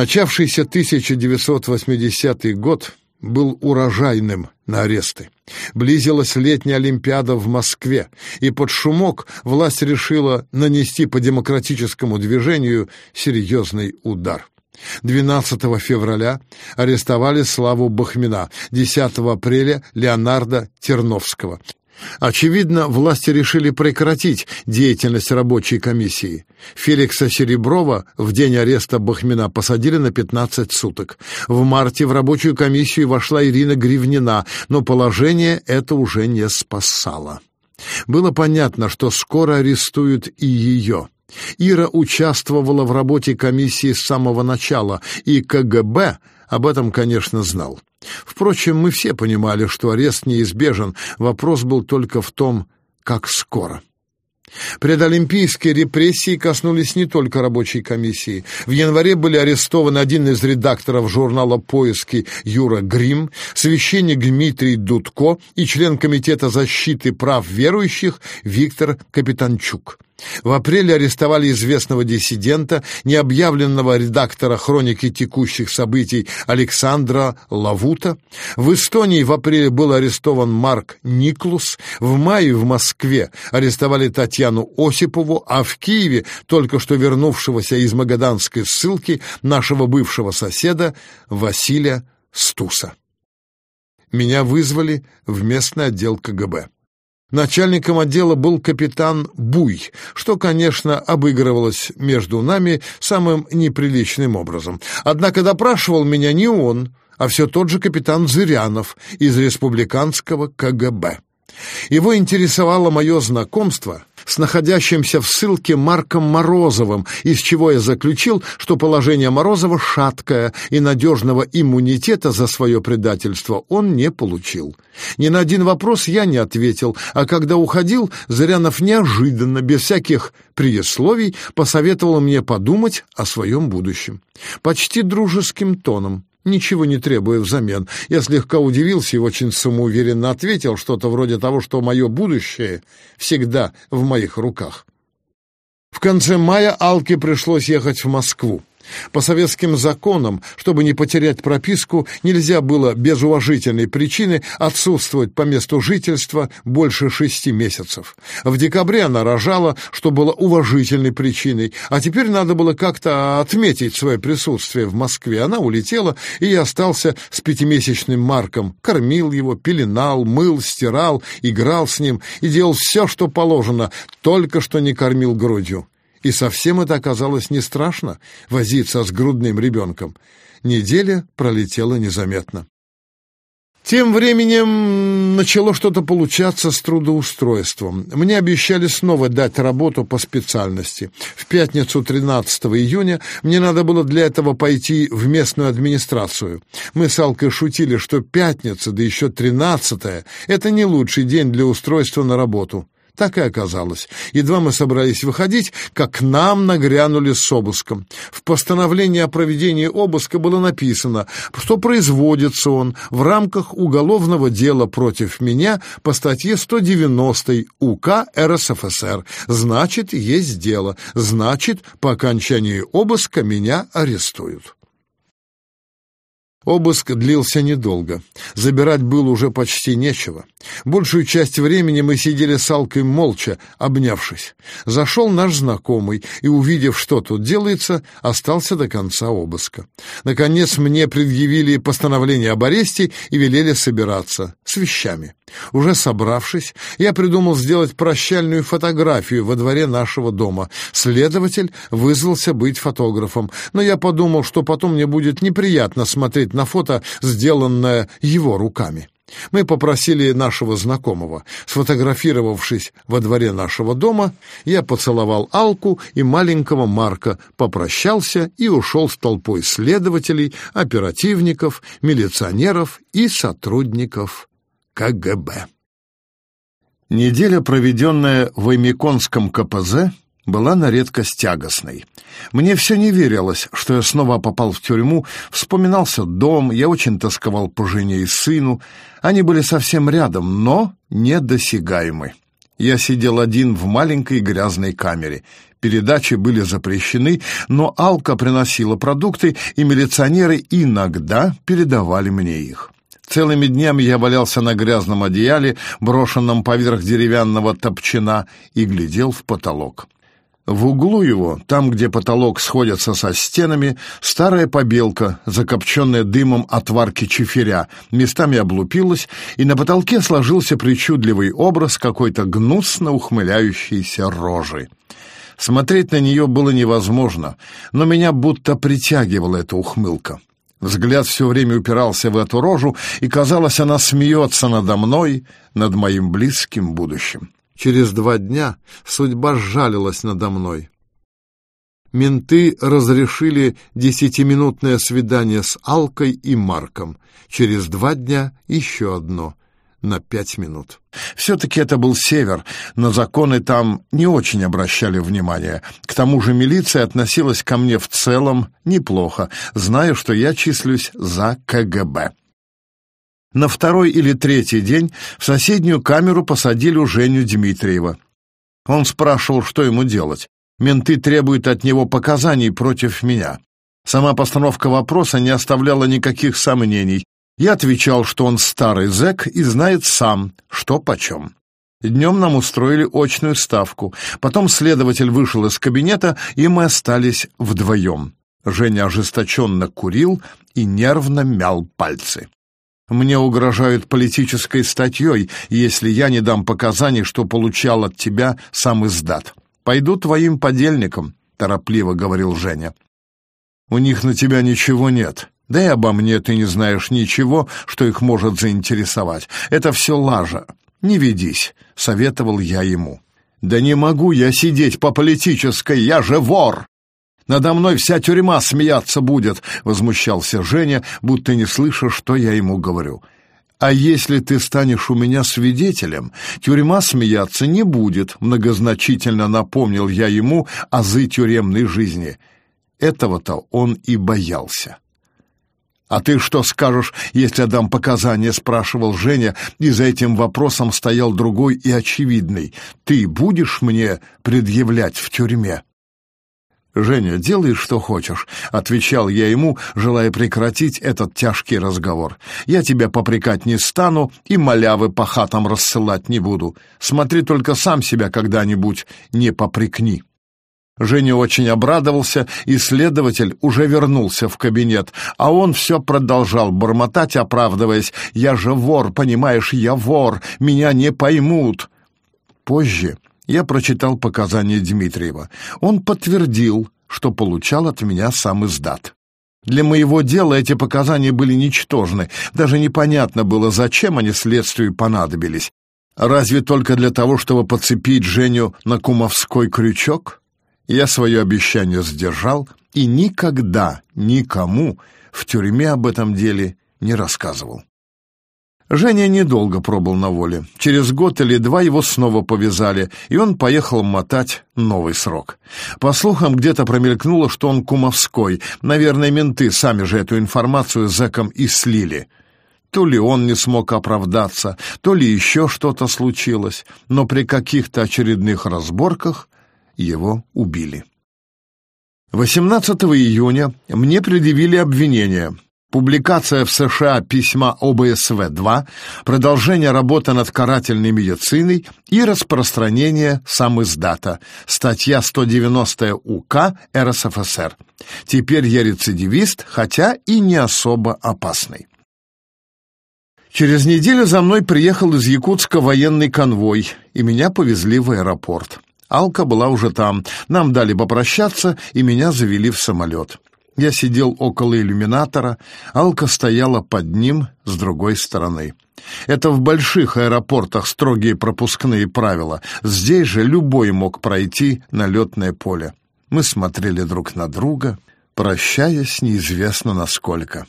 Начавшийся 1980 год был урожайным на аресты. Близилась летняя Олимпиада в Москве, и под шумок власть решила нанести по демократическому движению серьезный удар. 12 февраля арестовали Славу Бахмина, 10 апреля Леонарда Терновского. Очевидно, власти решили прекратить деятельность рабочей комиссии. Феликса Сереброва в день ареста Бахмина посадили на 15 суток. В марте в рабочую комиссию вошла Ирина Гривнина, но положение это уже не спасало. Было понятно, что скоро арестуют и ее. Ира участвовала в работе комиссии с самого начала, и КГБ об этом, конечно, знал. Впрочем, мы все понимали, что арест неизбежен, вопрос был только в том, как скоро. Предолимпийские репрессии коснулись не только рабочей комиссии. В январе были арестованы один из редакторов журнала «Поиски» Юра Грим, священник Дмитрий Дудко и член Комитета защиты прав верующих Виктор Капитанчук. В апреле арестовали известного диссидента, необъявленного редактора хроники текущих событий Александра Лавута. В Эстонии в апреле был арестован Марк Никлус. В мае в Москве арестовали Татьяну Осипову, а в Киеве только что вернувшегося из магаданской ссылки нашего бывшего соседа Василия Стуса. Меня вызвали в местный отдел КГБ. Начальником отдела был капитан Буй, что, конечно, обыгрывалось между нами самым неприличным образом. Однако допрашивал меня не он, а все тот же капитан Зырянов из республиканского КГБ. Его интересовало мое знакомство с находящимся в ссылке Марком Морозовым, из чего я заключил, что положение Морозова шаткое и надежного иммунитета за свое предательство он не получил. Ни на один вопрос я не ответил, а когда уходил, Зырянов неожиданно, без всяких предисловий, посоветовал мне подумать о своем будущем. Почти дружеским тоном ничего не требуя взамен. Я слегка удивился и очень самоуверенно ответил что-то вроде того, что мое будущее всегда в моих руках. В конце мая Алке пришлось ехать в Москву. По советским законам, чтобы не потерять прописку, нельзя было без уважительной причины отсутствовать по месту жительства больше шести месяцев. В декабре она рожала, что было уважительной причиной, а теперь надо было как-то отметить свое присутствие в Москве. Она улетела, и я остался с пятимесячным Марком, кормил его, пеленал, мыл, стирал, играл с ним и делал все, что положено, только что не кормил грудью. И совсем это оказалось не страшно — возиться с грудным ребенком. Неделя пролетела незаметно. Тем временем начало что-то получаться с трудоустройством. Мне обещали снова дать работу по специальности. В пятницу 13 июня мне надо было для этого пойти в местную администрацию. Мы с Алкой шутили, что пятница, да еще 13 это не лучший день для устройства на работу. Так и оказалось. Едва мы собрались выходить, как нам нагрянули с обыском. В постановлении о проведении обыска было написано, что производится он в рамках уголовного дела против меня по статье 190 УК РСФСР. Значит, есть дело. Значит, по окончании обыска меня арестуют. Обыск длился недолго. Забирать было уже почти нечего. Большую часть времени мы сидели с Алкой молча, обнявшись. Зашел наш знакомый и, увидев, что тут делается, остался до конца обыска. Наконец мне предъявили постановление об аресте и велели собираться с вещами. Уже собравшись, я придумал сделать прощальную фотографию во дворе нашего дома. Следователь вызвался быть фотографом, но я подумал, что потом мне будет неприятно смотреть на фото, сделанное его руками. Мы попросили нашего знакомого. Сфотографировавшись во дворе нашего дома, я поцеловал Алку и маленького Марка, попрощался и ушел с толпой следователей, оперативников, милиционеров и сотрудников КГБ. Неделя, проведенная в Эмиконском КПЗ, была на редкость тягостной. Мне все не верилось, что я снова попал в тюрьму, вспоминался дом, я очень тосковал по жене и сыну. Они были совсем рядом, но недосягаемы. Я сидел один в маленькой грязной камере. Передачи были запрещены, но Алка приносила продукты, и милиционеры иногда передавали мне их. Целыми днями я валялся на грязном одеяле, брошенном поверх деревянного топчина, и глядел в потолок. В углу его, там, где потолок сходится со стенами, старая побелка, закопченная дымом от варки чиферя, местами облупилась, и на потолке сложился причудливый образ какой-то гнусно ухмыляющейся рожи. Смотреть на нее было невозможно, но меня будто притягивала эта ухмылка. Взгляд все время упирался в эту рожу, и, казалось, она смеется надо мной, над моим близким будущим. Через два дня судьба сжалилась надо мной. Менты разрешили десятиминутное свидание с Алкой и Марком. Через два дня еще одно на пять минут. Все-таки это был север, но законы там не очень обращали внимания. К тому же милиция относилась ко мне в целом неплохо, зная, что я числюсь за КГБ. На второй или третий день в соседнюю камеру посадили Женю Дмитриева. Он спрашивал, что ему делать. Менты требуют от него показаний против меня. Сама постановка вопроса не оставляла никаких сомнений. Я отвечал, что он старый зэк и знает сам, что почем. Днем нам устроили очную ставку. Потом следователь вышел из кабинета, и мы остались вдвоем. Женя ожесточенно курил и нервно мял пальцы. Мне угрожают политической статьей, если я не дам показаний, что получал от тебя сам издат. Пойду твоим подельникам, торопливо говорил Женя. У них на тебя ничего нет. Да и обо мне ты не знаешь ничего, что их может заинтересовать. Это все лажа. Не ведись, советовал я ему. Да не могу я сидеть по политической, я же вор. Надо мной вся тюрьма смеяться будет, возмущался Женя, будто не слыша, что я ему говорю. А если ты станешь у меня свидетелем, тюрьма смеяться не будет, многозначительно напомнил я ему азы тюремной жизни. Этого-то он и боялся. «А ты что скажешь, если дам показания?» — спрашивал Женя, и за этим вопросом стоял другой и очевидный. «Ты будешь мне предъявлять в тюрьме?» «Женя, делай, что хочешь», — отвечал я ему, желая прекратить этот тяжкий разговор. «Я тебя попрекать не стану и малявы по хатам рассылать не буду. Смотри только сам себя когда-нибудь не попрекни». Женя очень обрадовался, и следователь уже вернулся в кабинет, а он все продолжал бормотать, оправдываясь. «Я же вор, понимаешь, я вор, меня не поймут». Позже я прочитал показания Дмитриева. Он подтвердил, что получал от меня сам издат. Для моего дела эти показания были ничтожны, даже непонятно было, зачем они следствию понадобились. Разве только для того, чтобы подцепить Женю на кумовской крючок? Я свое обещание сдержал и никогда никому в тюрьме об этом деле не рассказывал. Женя недолго пробыл на воле. Через год или два его снова повязали, и он поехал мотать новый срок. По слухам, где-то промелькнуло, что он кумовской. Наверное, менты сами же эту информацию зэкам и слили. То ли он не смог оправдаться, то ли еще что-то случилось, но при каких-то очередных разборках его убили. 18 июня мне предъявили обвинение — Публикация в США письма ОБСВ-2, продолжение работы над карательной медициной и распространение сам издата. Статья 190 УК РСФСР. Теперь я рецидивист, хотя и не особо опасный. Через неделю за мной приехал из Якутска военный конвой, и меня повезли в аэропорт. Алка была уже там. Нам дали попрощаться, и меня завели в самолет. Я сидел около иллюминатора, Алка стояла под ним с другой стороны. Это в больших аэропортах строгие пропускные правила. Здесь же любой мог пройти на летное поле. Мы смотрели друг на друга, прощаясь неизвестно насколько.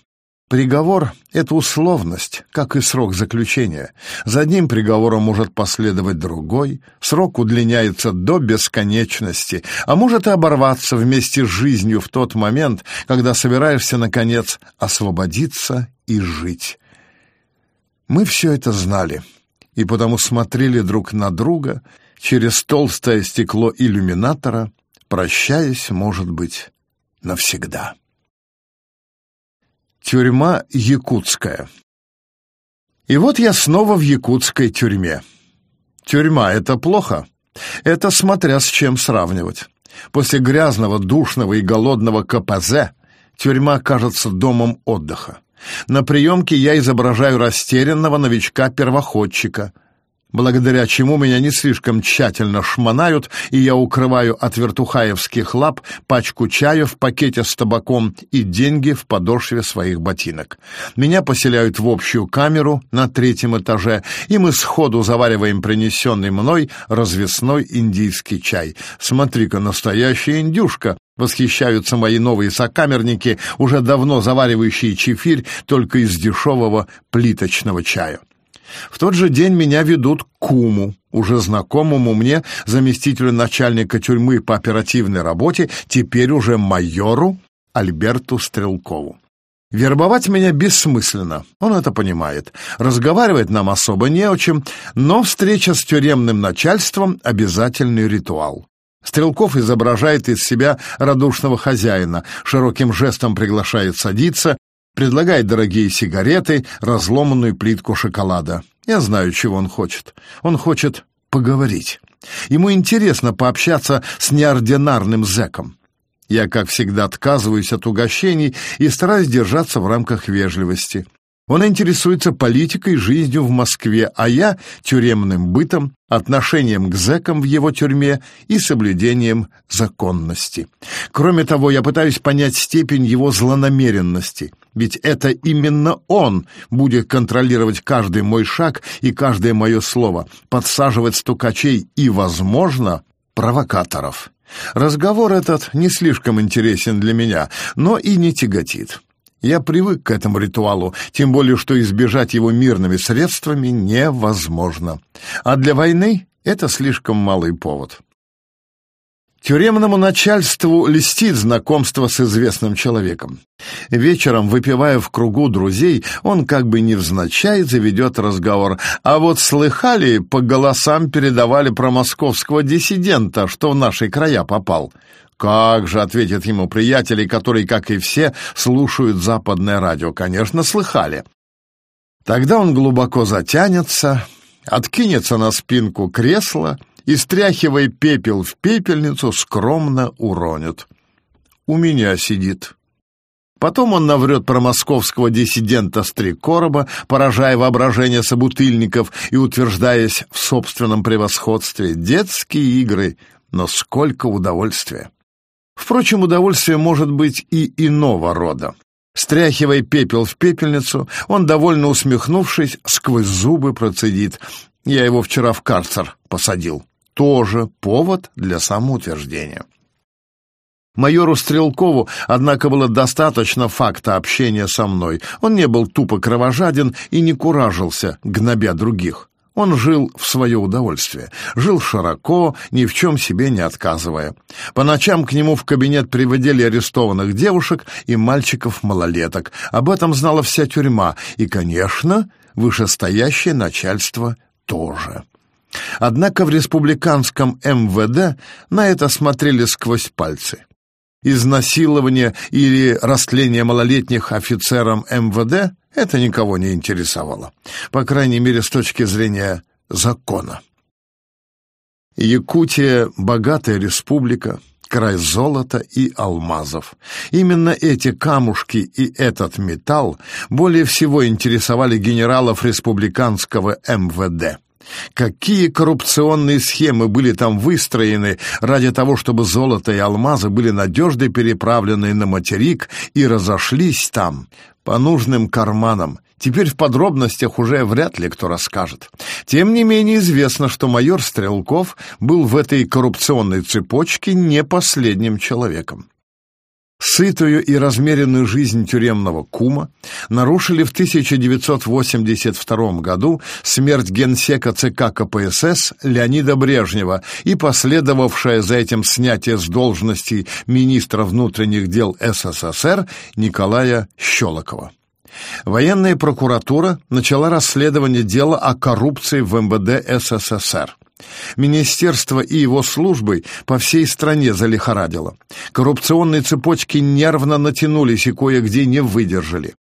Приговор — это условность, как и срок заключения. За одним приговором может последовать другой, срок удлиняется до бесконечности, а может и оборваться вместе с жизнью в тот момент, когда собираешься, наконец, освободиться и жить. Мы все это знали, и потому смотрели друг на друга через толстое стекло иллюминатора, прощаясь, может быть, навсегда. Тюрьма якутская. И вот я снова в якутской тюрьме. Тюрьма — это плохо? Это смотря с чем сравнивать. После грязного, душного и голодного КПЗ тюрьма кажется домом отдыха. На приемке я изображаю растерянного новичка-первоходчика, благодаря чему меня не слишком тщательно шмонают, и я укрываю от вертухаевских лап пачку чая в пакете с табаком и деньги в подошве своих ботинок. Меня поселяют в общую камеру на третьем этаже, и мы сходу завариваем принесенный мной развесной индийский чай. Смотри-ка, настоящая индюшка! Восхищаются мои новые сокамерники, уже давно заваривающие чефирь только из дешевого плиточного чая. В тот же день меня ведут к куму, уже знакомому мне заместителю начальника тюрьмы по оперативной работе, теперь уже майору Альберту Стрелкову. Вербовать меня бессмысленно, он это понимает. Разговаривать нам особо не о чем, но встреча с тюремным начальством — обязательный ритуал. Стрелков изображает из себя радушного хозяина, широким жестом приглашает садиться, Предлагает дорогие сигареты, разломанную плитку шоколада. Я знаю, чего он хочет. Он хочет поговорить. Ему интересно пообщаться с неординарным зэком. Я, как всегда, отказываюсь от угощений и стараюсь держаться в рамках вежливости. Он интересуется политикой, жизнью в Москве, а я — тюремным бытом, отношением к зэкам в его тюрьме и соблюдением законности. Кроме того, я пытаюсь понять степень его злонамеренности, ведь это именно он будет контролировать каждый мой шаг и каждое мое слово, подсаживать стукачей и, возможно, провокаторов. Разговор этот не слишком интересен для меня, но и не тяготит. Я привык к этому ритуалу, тем более что избежать его мирными средствами невозможно. А для войны это слишком малый повод. Тюремному начальству льстит знакомство с известным человеком. Вечером, выпивая в кругу друзей, он как бы невзначай заведет разговор. А вот слыхали, по голосам передавали про московского диссидента, что в наши края попал. «Как же», — ответят ему приятели, которые, как и все, слушают западное радио. «Конечно, слыхали». Тогда он глубоко затянется, откинется на спинку кресла и, стряхивая пепел в пепельницу, скромно уронит. «У меня сидит». Потом он наврет про московского диссидента Стрекороба, поражая воображение собутыльников и утверждаясь в собственном превосходстве. Детские игры, но сколько удовольствия! Впрочем, удовольствие может быть и иного рода. Стряхивая пепел в пепельницу, он, довольно усмехнувшись, сквозь зубы процедит. Я его вчера в карцер посадил. Тоже повод для самоутверждения. Майору Стрелкову, однако, было достаточно факта общения со мной. Он не был тупо кровожаден и не куражился, гнобя других. Он жил в свое удовольствие, жил широко, ни в чем себе не отказывая. По ночам к нему в кабинет приводили арестованных девушек и мальчиков-малолеток. Об этом знала вся тюрьма, и, конечно, вышестоящее начальство тоже. Однако в республиканском МВД на это смотрели сквозь пальцы. Изнасилование или растление малолетних офицером МВД это никого не интересовало, по крайней мере, с точки зрения закона. Якутия — богатая республика, край золота и алмазов. Именно эти камушки и этот металл более всего интересовали генералов республиканского МВД. Какие коррупционные схемы были там выстроены ради того, чтобы золото и алмазы были надежно переправлены на материк и разошлись там по нужным карманам. Теперь в подробностях уже вряд ли кто расскажет. Тем не менее известно, что майор Стрелков был в этой коррупционной цепочке не последним человеком. Сытую и размеренную жизнь тюремного кума нарушили в 1982 году смерть генсека ЦК КПСС Леонида Брежнева и последовавшее за этим снятие с должности министра внутренних дел СССР Николая Щелокова. Военная прокуратура начала расследование дела о коррупции в МВД СССР. Министерство и его службы по всей стране залихорадило. Коррупционные цепочки нервно натянулись и кое-где не выдержали.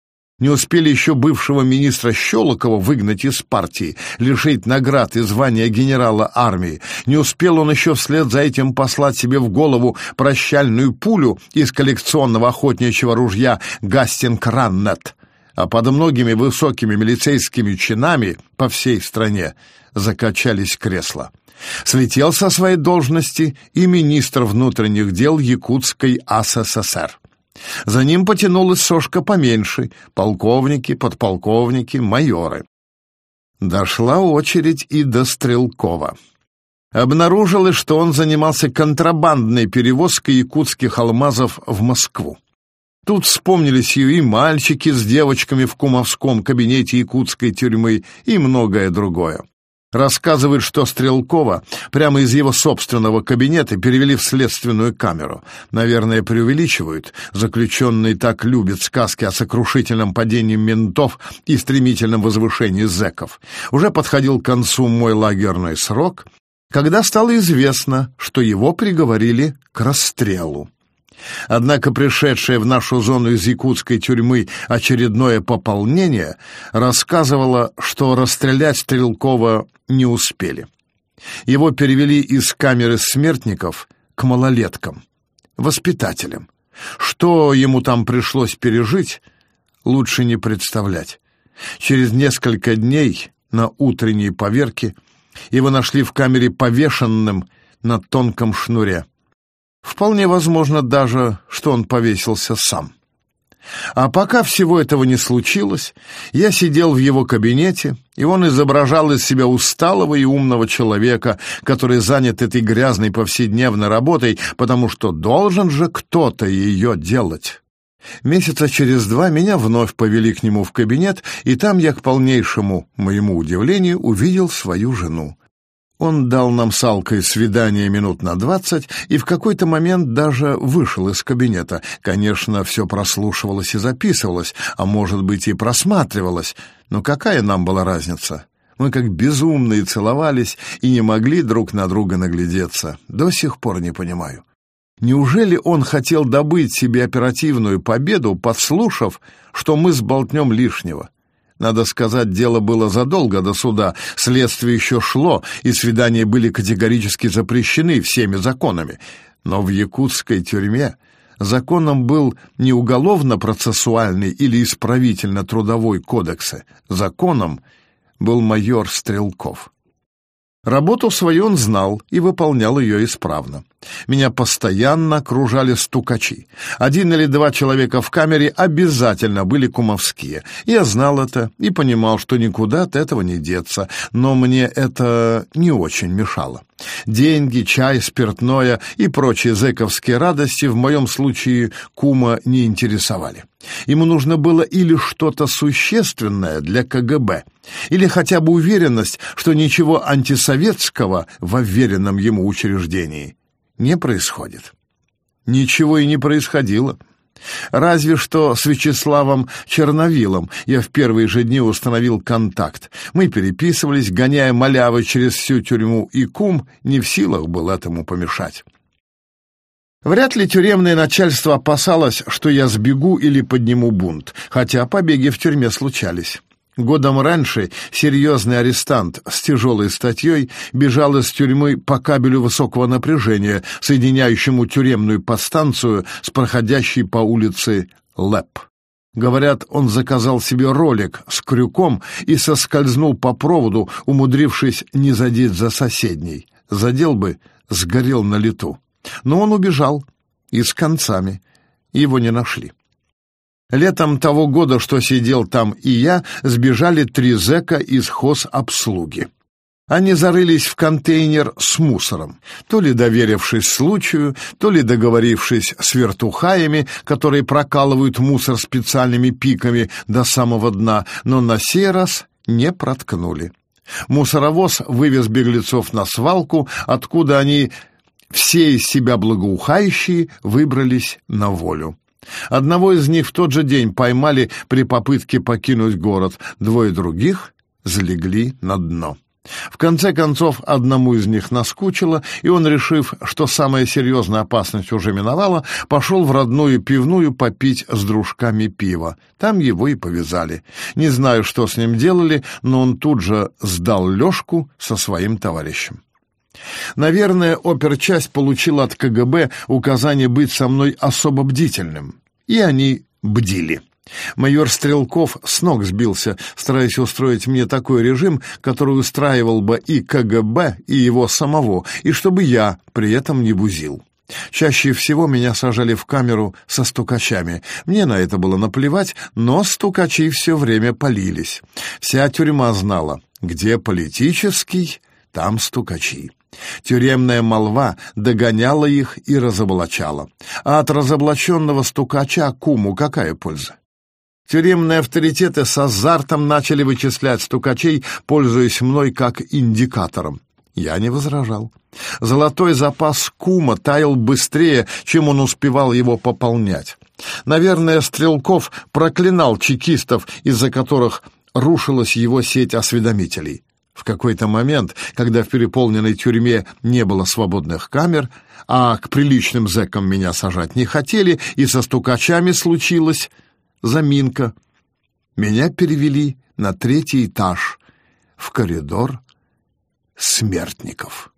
Не успели еще бывшего министра Щелокова выгнать из партии, лишить наград и звания генерала армии. Не успел он еще вслед за этим послать себе в голову прощальную пулю из коллекционного охотничьего ружья «Гастинг Раннет». А под многими высокими милицейскими чинами по всей стране закачались кресла. Слетел со своей должности и министр внутренних дел Якутской АССР. За ним потянулась сошка поменьше — полковники, подполковники, майоры. Дошла очередь и до Стрелкова. Обнаружилось, что он занимался контрабандной перевозкой якутских алмазов в Москву. Тут вспомнились и мальчики с девочками в кумовском кабинете якутской тюрьмы, и многое другое. Рассказывают, что Стрелкова прямо из его собственного кабинета перевели в следственную камеру. Наверное, преувеличивают. Заключенный так любит сказки о сокрушительном падении ментов и стремительном возвышении зэков. Уже подходил к концу мой лагерный срок, когда стало известно, что его приговорили к расстрелу. Однако пришедшее в нашу зону из якутской тюрьмы очередное пополнение рассказывало, что расстрелять Стрелкова не успели. Его перевели из камеры смертников к малолеткам, воспитателям. Что ему там пришлось пережить, лучше не представлять. Через несколько дней на утренней поверке его нашли в камере повешенным на тонком шнуре. Вполне возможно даже, что он повесился сам. А пока всего этого не случилось, я сидел в его кабинете, и он изображал из себя усталого и умного человека, который занят этой грязной повседневной работой, потому что должен же кто-то ее делать. Месяца через два меня вновь повели к нему в кабинет, и там я, к полнейшему моему удивлению, увидел свою жену. Он дал нам с Алкой свидание минут на двадцать и в какой-то момент даже вышел из кабинета. Конечно, все прослушивалось и записывалось, а может быть и просматривалось, но какая нам была разница? Мы как безумные целовались и не могли друг на друга наглядеться. До сих пор не понимаю. Неужели он хотел добыть себе оперативную победу, подслушав, что мы сболтнем лишнего? Надо сказать, дело было задолго до суда, следствие еще шло, и свидания были категорически запрещены всеми законами. Но в якутской тюрьме законом был не уголовно-процессуальный или исправительно-трудовой кодексы. Законом был майор Стрелков. Работу свою он знал и выполнял ее исправно. Меня постоянно окружали стукачи. Один или два человека в камере обязательно были кумовские. Я знал это и понимал, что никуда от этого не деться, но мне это не очень мешало. Деньги, чай, спиртное и прочие зэковские радости в моем случае кума не интересовали. Ему нужно было или что-то существенное для КГБ, или хотя бы уверенность, что ничего антисоветского в уверенном ему учреждении не происходит. Ничего и не происходило. Разве что с Вячеславом Черновилом я в первые же дни установил контакт. Мы переписывались, гоняя малявы через всю тюрьму, и кум не в силах был этому помешать. Вряд ли тюремное начальство опасалось, что я сбегу или подниму бунт, хотя побеги в тюрьме случались. Годом раньше серьезный арестант с тяжелой статьей бежал из тюрьмы по кабелю высокого напряжения, соединяющему тюремную подстанцию с проходящей по улице ЛЭП. Говорят, он заказал себе ролик с крюком и соскользнул по проводу, умудрившись не задеть за соседней. Задел бы, сгорел на лету. Но он убежал и с концами. Его не нашли. Летом того года, что сидел там и я, сбежали три зэка из хозобслуги. Они зарылись в контейнер с мусором, то ли доверившись случаю, то ли договорившись с вертухаями, которые прокалывают мусор специальными пиками до самого дна, но на сей раз не проткнули. Мусоровоз вывез беглецов на свалку, откуда они, все из себя благоухающие, выбрались на волю. Одного из них в тот же день поймали при попытке покинуть город, двое других залегли на дно. В конце концов, одному из них наскучило, и он, решив, что самая серьезная опасность уже миновала, пошел в родную пивную попить с дружками пива. Там его и повязали. Не знаю, что с ним делали, но он тут же сдал Лёшку со своим товарищем. Наверное, оперчасть получила от КГБ указание быть со мной особо бдительным. И они бдили. Майор Стрелков с ног сбился, стараясь устроить мне такой режим, который устраивал бы и КГБ, и его самого, и чтобы я при этом не бузил. Чаще всего меня сажали в камеру со стукачами. Мне на это было наплевать, но стукачи все время полились. Вся тюрьма знала, где политический, там стукачи. Тюремная молва догоняла их и разоблачала. А от разоблаченного стукача куму какая польза? Тюремные авторитеты с азартом начали вычислять стукачей, пользуясь мной как индикатором. Я не возражал. Золотой запас кума таял быстрее, чем он успевал его пополнять. Наверное, Стрелков проклинал чекистов, из-за которых рушилась его сеть осведомителей. В какой-то момент, когда в переполненной тюрьме не было свободных камер, а к приличным зэкам меня сажать не хотели, и со стукачами случилась заминка. Меня перевели на третий этаж, в коридор смертников.